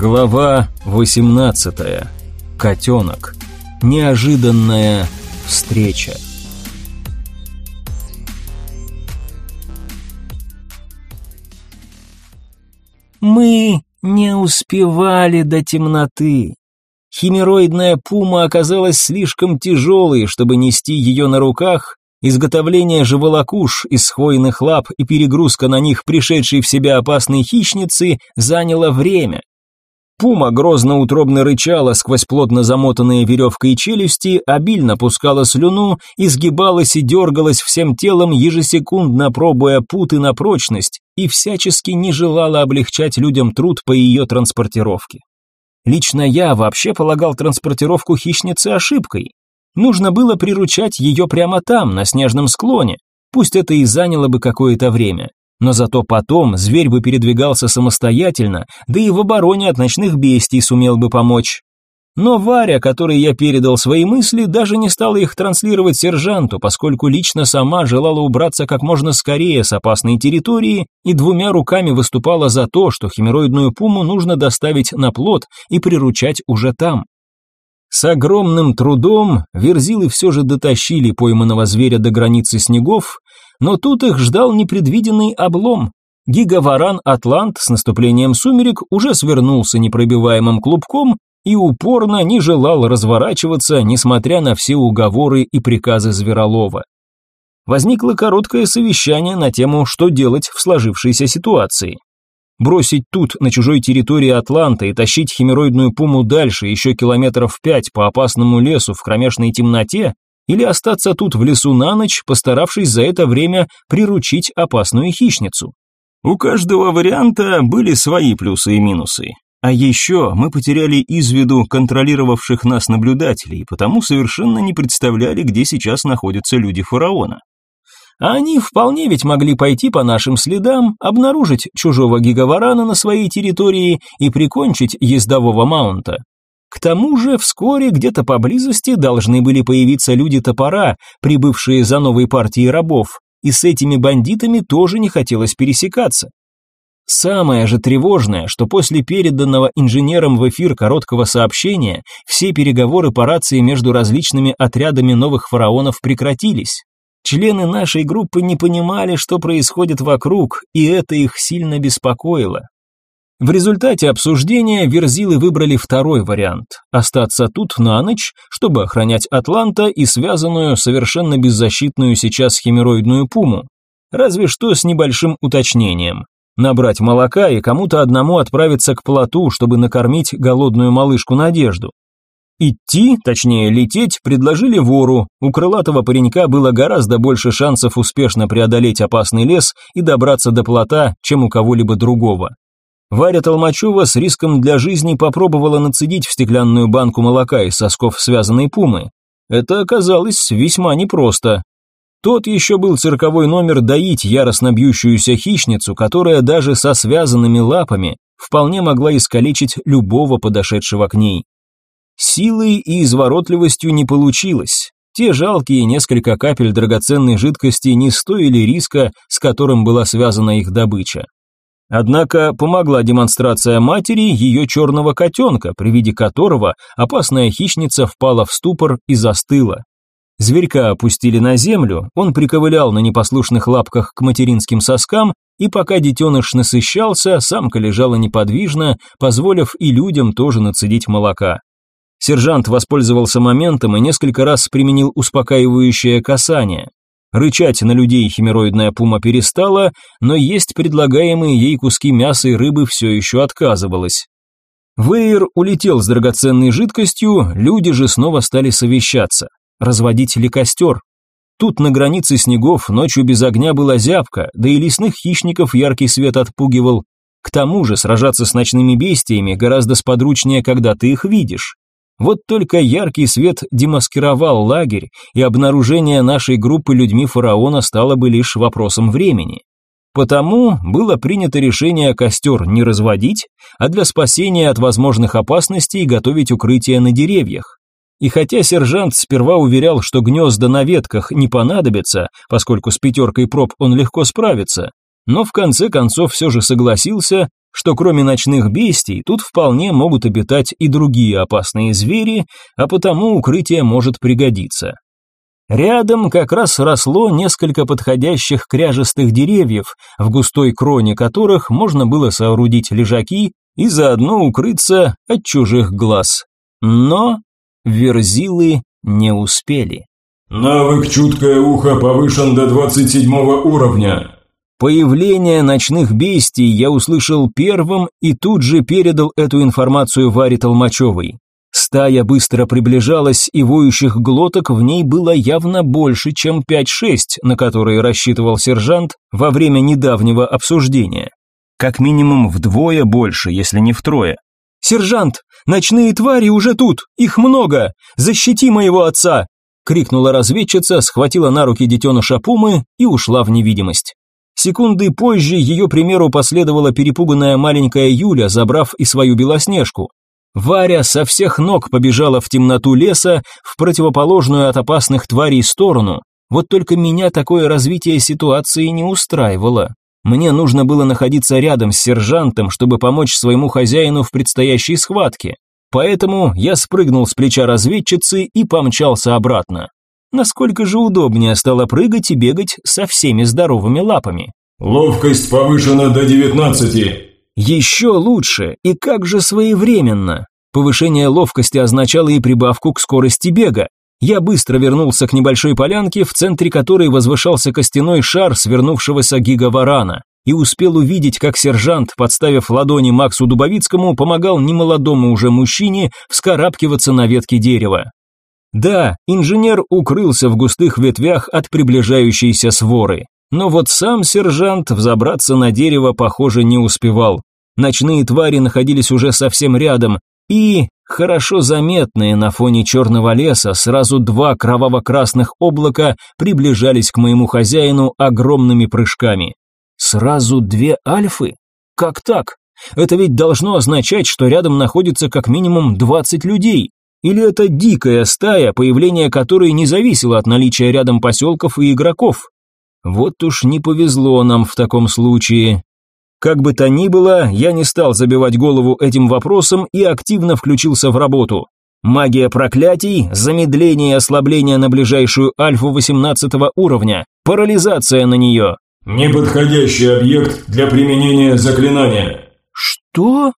Глава 18. Котенок. Неожиданная встреча. Мы не успевали до темноты. Химероидная пума оказалась слишком тяжелой, чтобы нести ее на руках. Изготовление же волокуш из хвойных лап и перегрузка на них пришедшей в себя опасной хищницы заняло время. Пума грозно утробно рычала сквозь плотно замотанные веревкой челюсти, обильно пускала слюну, изгибалась и дергалась всем телом, ежесекундно пробуя путы на прочность, и всячески не желала облегчать людям труд по ее транспортировке. Лично я вообще полагал транспортировку хищницы ошибкой. Нужно было приручать ее прямо там, на снежном склоне. Пусть это и заняло бы какое-то время. Но зато потом зверь бы передвигался самостоятельно, да и в обороне от ночных бестий сумел бы помочь. Но Варя, которой я передал свои мысли, даже не стала их транслировать сержанту, поскольку лично сама желала убраться как можно скорее с опасной территории и двумя руками выступала за то, что химероидную пуму нужно доставить на плот и приручать уже там. С огромным трудом верзилы все же дотащили пойманного зверя до границы снегов, но тут их ждал непредвиденный облом. Гигаваран Атлант с наступлением сумерек уже свернулся непробиваемым клубком и упорно не желал разворачиваться, несмотря на все уговоры и приказы Зверолова. Возникло короткое совещание на тему, что делать в сложившейся ситуации. Бросить тут, на чужой территории Атланта, и тащить химероидную пуму дальше, еще километров пять по опасному лесу в кромешной темноте, или остаться тут в лесу на ночь, постаравшись за это время приручить опасную хищницу. У каждого варианта были свои плюсы и минусы. А еще мы потеряли из виду контролировавших нас наблюдателей, потому совершенно не представляли, где сейчас находятся люди фараона. А они вполне ведь могли пойти по нашим следам, обнаружить чужого гигаварана на своей территории и прикончить ездового маунта. К тому же вскоре где-то поблизости должны были появиться люди топора, прибывшие за новой партией рабов, и с этими бандитами тоже не хотелось пересекаться. Самое же тревожное, что после переданного инженерам в эфир короткого сообщения все переговоры по рации между различными отрядами новых фараонов прекратились. Члены нашей группы не понимали, что происходит вокруг, и это их сильно беспокоило. В результате обсуждения Верзилы выбрали второй вариант – остаться тут на ночь, чтобы охранять Атланта и связанную, совершенно беззащитную сейчас химероидную пуму. Разве что с небольшим уточнением. Набрать молока и кому-то одному отправиться к плоту, чтобы накормить голодную малышку Надежду. Идти, точнее лететь, предложили вору. У крылатого паренька было гораздо больше шансов успешно преодолеть опасный лес и добраться до плота, чем у кого-либо другого. Варя Толмачева с риском для жизни попробовала нацедить в стеклянную банку молока из сосков связанной пумы. Это оказалось весьма непросто. Тот еще был цирковой номер доить яростно бьющуюся хищницу, которая даже со связанными лапами вполне могла искалечить любого подошедшего к ней. Силой и изворотливостью не получилось. Те жалкие несколько капель драгоценной жидкости не стоили риска, с которым была связана их добыча. Однако помогла демонстрация матери ее черного котенка, при виде которого опасная хищница впала в ступор и застыла. Зверька опустили на землю, он приковылял на непослушных лапках к материнским соскам, и пока детеныш насыщался, самка лежала неподвижно, позволив и людям тоже нацедить молока. Сержант воспользовался моментом и несколько раз применил успокаивающее касание. Рычать на людей химероидная пума перестала, но есть предлагаемые ей куски мяса и рыбы все еще отказывалась. Вейер улетел с драгоценной жидкостью, люди же снова стали совещаться. Разводить ли костер? Тут на границе снегов ночью без огня была зябка, да и лесных хищников яркий свет отпугивал. К тому же сражаться с ночными бестиями гораздо сподручнее, когда ты их видишь. Вот только яркий свет демаскировал лагерь, и обнаружение нашей группы людьми фараона стало бы лишь вопросом времени. Потому было принято решение костер не разводить, а для спасения от возможных опасностей готовить укрытие на деревьях. И хотя сержант сперва уверял, что гнезда на ветках не понадобятся, поскольку с пятеркой проб он легко справится, но в конце концов все же согласился что кроме ночных бестий тут вполне могут обитать и другие опасные звери, а потому укрытие может пригодиться. Рядом как раз росло несколько подходящих кряжестых деревьев, в густой кроне которых можно было соорудить лежаки и заодно укрыться от чужих глаз. Но верзилы не успели. «Навык «Чуткое ухо» повышен до 27 уровня». Появление ночных бестий я услышал первым и тут же передал эту информацию Варе Толмачевой. Стая быстро приближалась, и воющих глоток в ней было явно больше, чем 5-6, на которые рассчитывал сержант во время недавнего обсуждения. Как минимум вдвое больше, если не втрое. «Сержант, ночные твари уже тут, их много! Защити моего отца!» крикнула разведчица, схватила на руки детеныша Пумы и ушла в невидимость. Секунды позже ее примеру последовала перепуганная маленькая Юля, забрав и свою белоснежку. Варя со всех ног побежала в темноту леса, в противоположную от опасных тварей сторону. Вот только меня такое развитие ситуации не устраивало. Мне нужно было находиться рядом с сержантом, чтобы помочь своему хозяину в предстоящей схватке. Поэтому я спрыгнул с плеча разведчицы и помчался обратно. Насколько же удобнее стало прыгать и бегать со всеми здоровыми лапами. «Ловкость повышена до девятнадцати». Еще лучше, и как же своевременно. Повышение ловкости означало и прибавку к скорости бега. Я быстро вернулся к небольшой полянке, в центре которой возвышался костяной шар свернувшегося гигаварана и успел увидеть, как сержант, подставив ладони Максу Дубовицкому, помогал немолодому уже мужчине вскарабкиваться на ветке дерева. Да, инженер укрылся в густых ветвях от приближающейся своры. Но вот сам сержант взобраться на дерево, похоже, не успевал. Ночные твари находились уже совсем рядом, и, хорошо заметные на фоне черного леса, сразу два кроваво-красных облака приближались к моему хозяину огромными прыжками. Сразу две альфы? Как так? Это ведь должно означать, что рядом находится как минимум 20 людей. Или это дикая стая, появление которой не зависело от наличия рядом поселков и игроков? Вот уж не повезло нам в таком случае. Как бы то ни было, я не стал забивать голову этим вопросом и активно включился в работу. Магия проклятий, замедление и ослабление на ближайшую альфу 18 уровня, парализация на нее, Неподходящий объект для применения заклинания. Что?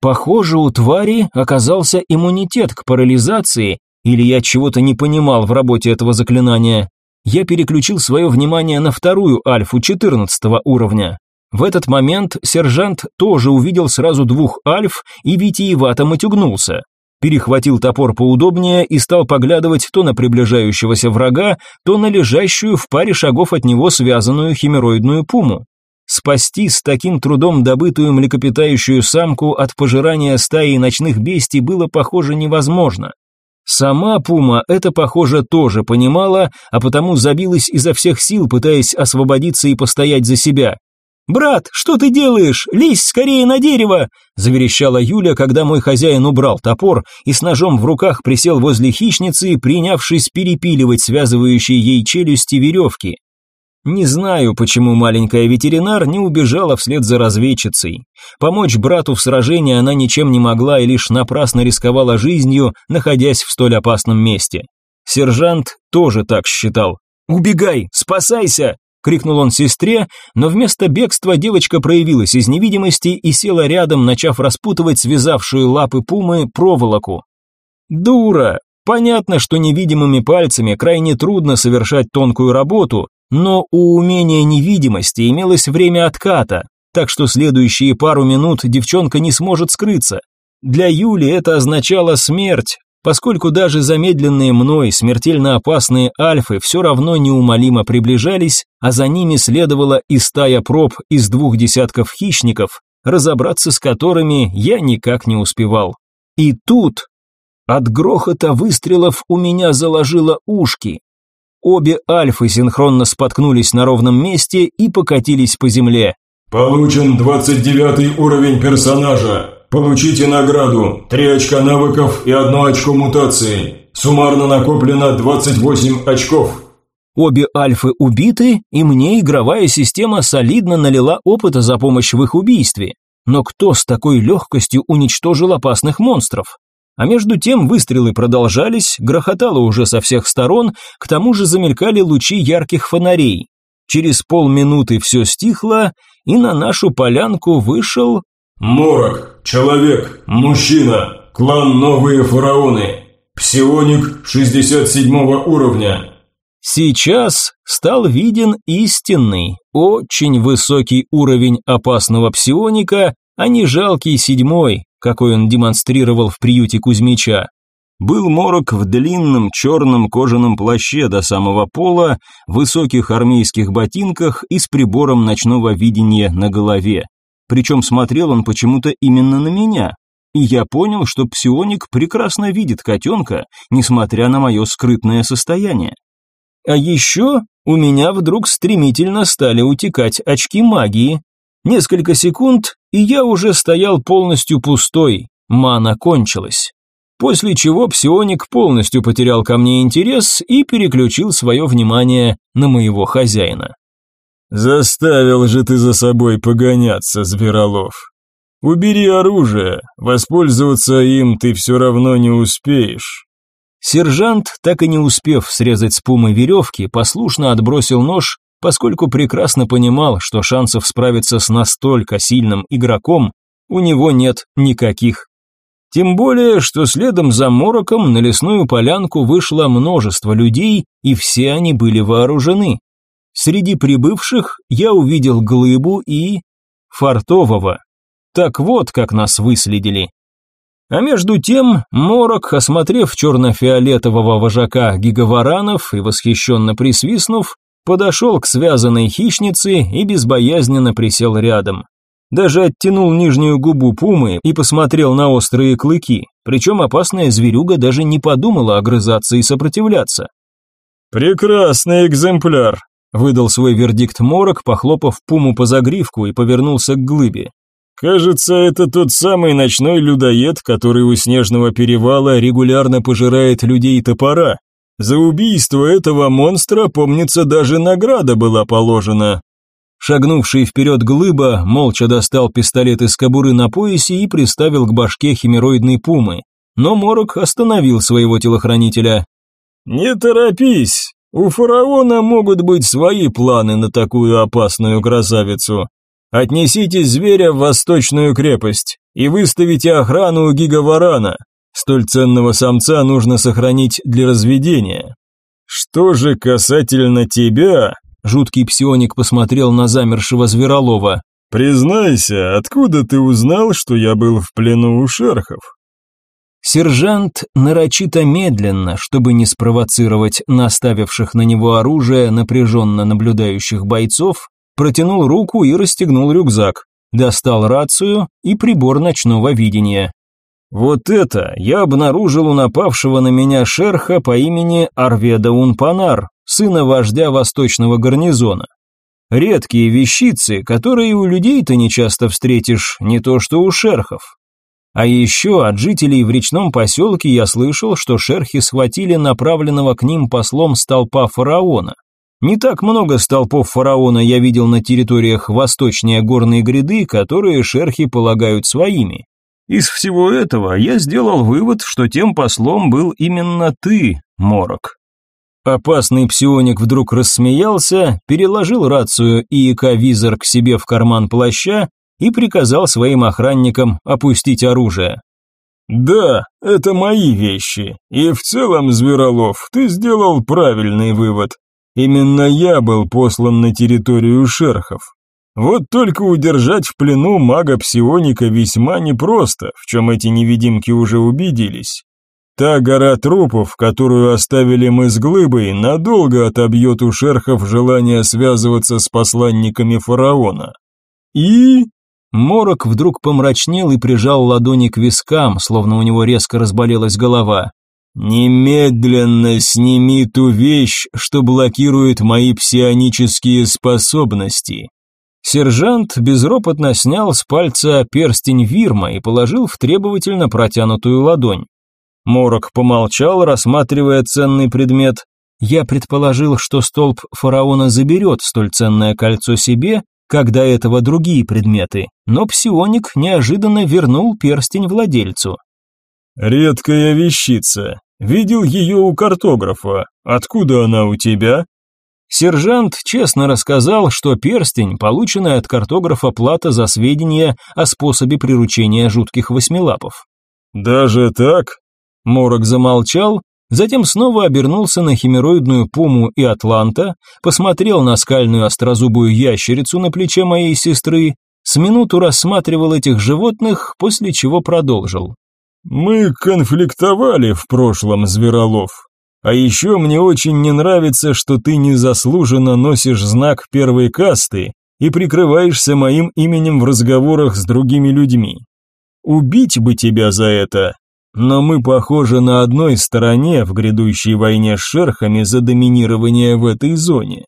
Похоже, у твари оказался иммунитет к парализации, или я чего-то не понимал в работе этого заклинания. Я переключил свое внимание на вторую альфу 14 уровня. В этот момент сержант тоже увидел сразу двух альф и витиевато матюгнулся перехватил топор поудобнее и стал поглядывать то на приближающегося врага, то на лежащую в паре шагов от него связанную химероидную пуму. Спасти с таким трудом добытую млекопитающую самку от пожирания стаи ночных бестий было, похоже, невозможно. Сама пума это, похоже, тоже понимала, а потому забилась изо всех сил, пытаясь освободиться и постоять за себя. «Брат, что ты делаешь? Лезь скорее на дерево!» – заверещала Юля, когда мой хозяин убрал топор и с ножом в руках присел возле хищницы, принявшись перепиливать связывающие ей челюсти веревки. Не знаю, почему маленькая ветеринар не убежала вслед за разведчицей. Помочь брату в сражении она ничем не могла и лишь напрасно рисковала жизнью, находясь в столь опасном месте. Сержант тоже так считал. «Убегай! Спасайся!» – крикнул он сестре, но вместо бегства девочка проявилась из невидимости и села рядом, начав распутывать связавшую лапы пумы проволоку. «Дура! Понятно, что невидимыми пальцами крайне трудно совершать тонкую работу, но у умения невидимости имелось время отката, так что следующие пару минут девчонка не сможет скрыться. Для Юли это означало смерть, поскольку даже замедленные мной смертельно опасные альфы все равно неумолимо приближались, а за ними следовала и стая проб из двух десятков хищников, разобраться с которыми я никак не успевал. И тут от грохота выстрелов у меня заложило ушки. Обе альфы синхронно споткнулись на ровном месте и покатились по земле. «Получен 29 уровень персонажа. Получите награду. Три очка навыков и одно очко мутации. Суммарно накоплено 28 очков». Обе альфы убиты, и мне игровая система солидно налила опыта за помощь в их убийстве. но кто с такой легкостью уничтожил опасных монстров? А между тем выстрелы продолжались, грохотало уже со всех сторон, к тому же замелькали лучи ярких фонарей. Через полминуты все стихло, и на нашу полянку вышел... «Морок, человек, мужчина, клан Новые Фараоны, псионик 67 уровня». Сейчас стал виден истинный, очень высокий уровень опасного псионика, а не жалкий седьмой, какой он демонстрировал в приюте Кузьмича. Был морок в длинном черном кожаном плаще до самого пола, высоких армейских ботинках и с прибором ночного видения на голове. Причем смотрел он почему-то именно на меня. И я понял, что псионик прекрасно видит котенка, несмотря на мое скрытное состояние. А еще у меня вдруг стремительно стали утекать очки магии. Несколько секунд, и я уже стоял полностью пустой, мана кончилась. После чего псионик полностью потерял ко мне интерес и переключил свое внимание на моего хозяина. «Заставил же ты за собой погоняться, Зверолов. Убери оружие, воспользоваться им ты все равно не успеешь». Сержант, так и не успев срезать с пумы веревки, послушно отбросил нож, поскольку прекрасно понимал, что шансов справиться с настолько сильным игроком у него нет никаких. Тем более, что следом за Мороком на лесную полянку вышло множество людей, и все они были вооружены. Среди прибывших я увидел Глыбу и... Фартового. Так вот, как нас выследили. А между тем, Морок, осмотрев черно-фиолетового вожака гигаваранов и восхищенно присвистнув, подошел к связанной хищнице и безбоязненно присел рядом. Даже оттянул нижнюю губу пумы и посмотрел на острые клыки, причем опасная зверюга даже не подумала огрызаться и сопротивляться. «Прекрасный экземпляр», – выдал свой вердикт Морок, похлопав пуму по загривку и повернулся к глыбе. Кажется, это тот самый ночной людоед, который у снежного перевала регулярно пожирает людей топора. За убийство этого монстра, помнится, даже награда была положена. Шагнувший вперед глыба молча достал пистолет из кобуры на поясе и приставил к башке химероидной пумы. Но Морок остановил своего телохранителя. «Не торопись, у фараона могут быть свои планы на такую опасную красавицу. Отнесите зверя в восточную крепость и выставите охрану у гигаварана. Столь ценного самца нужно сохранить для разведения. Что же касательно тебя, жуткий псионик посмотрел на замершего зверолова. Признайся, откуда ты узнал, что я был в плену у шерхов? Сержант нарочито медленно, чтобы не спровоцировать наставивших на него оружие напряженно наблюдающих бойцов, протянул руку и расстегнул рюкзак, достал рацию и прибор ночного видения. Вот это я обнаружил у напавшего на меня шерха по имени Арведа Унпанар, сына вождя восточного гарнизона. Редкие вещицы, которые у людей-то не часто встретишь, не то что у шерхов. А еще от жителей в речном поселке я слышал, что шерхи схватили направленного к ним послом столпа фараона. Не так много столпов фараона я видел на территориях восточнее горной гряды, которые шерхи полагают своими. Из всего этого я сделал вывод, что тем послом был именно ты, Морок. Опасный псионик вдруг рассмеялся, переложил рацию и ИК-визор к себе в карман плаща и приказал своим охранникам опустить оружие. «Да, это мои вещи, и в целом, Зверолов, ты сделал правильный вывод. Именно я был послан на территорию шерхов. Вот только удержать в плену мага-псионика весьма непросто, в чем эти невидимки уже убедились. Та гора трупов, которую оставили мы с глыбой, надолго отобьет у шерхов желание связываться с посланниками фараона. И... Морок вдруг помрачнел и прижал ладони к вискам, словно у него резко разболелась голова. «Немедленно сними ту вещь, что блокирует мои псионические способности». Сержант безропотно снял с пальца перстень Вирма и положил в требовательно протянутую ладонь. Морок помолчал, рассматривая ценный предмет. Я предположил, что столб фараона заберет столь ценное кольцо себе, как до этого другие предметы, но псионик неожиданно вернул перстень владельцу. «Редкая вещица. Видел ее у картографа. Откуда она у тебя?» Сержант честно рассказал, что перстень, полученный от картографа плата за сведения о способе приручения жутких восьмилапов. «Даже так?» Морок замолчал, затем снова обернулся на химероидную пуму и атланта, посмотрел на скальную острозубую ящерицу на плече моей сестры, с минуту рассматривал этих животных, после чего продолжил. «Мы конфликтовали в прошлом, Зверолов. А еще мне очень не нравится, что ты незаслуженно носишь знак первой касты и прикрываешься моим именем в разговорах с другими людьми. Убить бы тебя за это, но мы похожи на одной стороне в грядущей войне с шерхами за доминирование в этой зоне.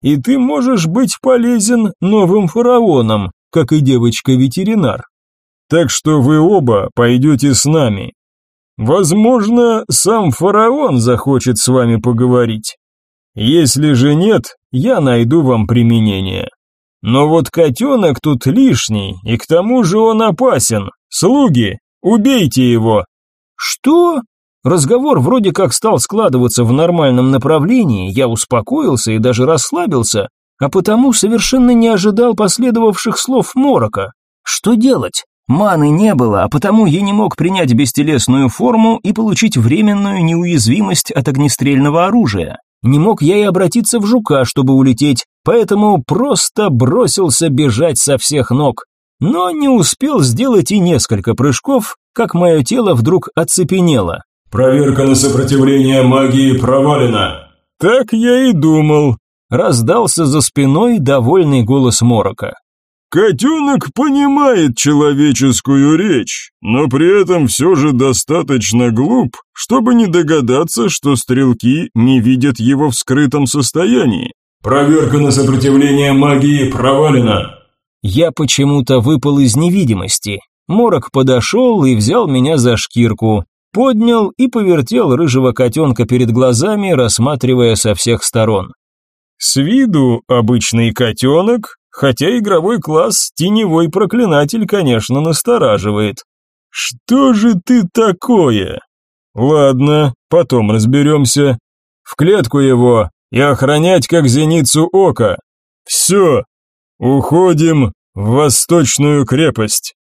И ты можешь быть полезен новым фараонам, как и девочка-ветеринар. Так что вы оба пойдете с нами. Возможно, сам фараон захочет с вами поговорить. Если же нет, я найду вам применение. Но вот котенок тут лишний, и к тому же он опасен. Слуги, убейте его!» «Что?» Разговор вроде как стал складываться в нормальном направлении, я успокоился и даже расслабился, а потому совершенно не ожидал последовавших слов Морока. Что делать? Маны не было, а потому я не мог принять бестелесную форму и получить временную неуязвимость от огнестрельного оружия. Не мог я и обратиться в жука, чтобы улететь, поэтому просто бросился бежать со всех ног но не успел сделать и несколько прыжков, как мое тело вдруг оцепенело. «Проверка на сопротивление магии провалена». «Так я и думал», – раздался за спиной довольный голос Морока. «Котенок понимает человеческую речь, но при этом все же достаточно глуп, чтобы не догадаться, что стрелки не видят его в скрытом состоянии. Проверка на сопротивление магии провалена». Я почему-то выпал из невидимости. Морок подошел и взял меня за шкирку, поднял и повертел рыжего котенка перед глазами, рассматривая со всех сторон. С виду обычный котенок, хотя игровой класс теневой проклинатель, конечно, настораживает. Что же ты такое? Ладно, потом разберемся. В клетку его и охранять как зеницу ока. Все, Уходим в восточную крепость.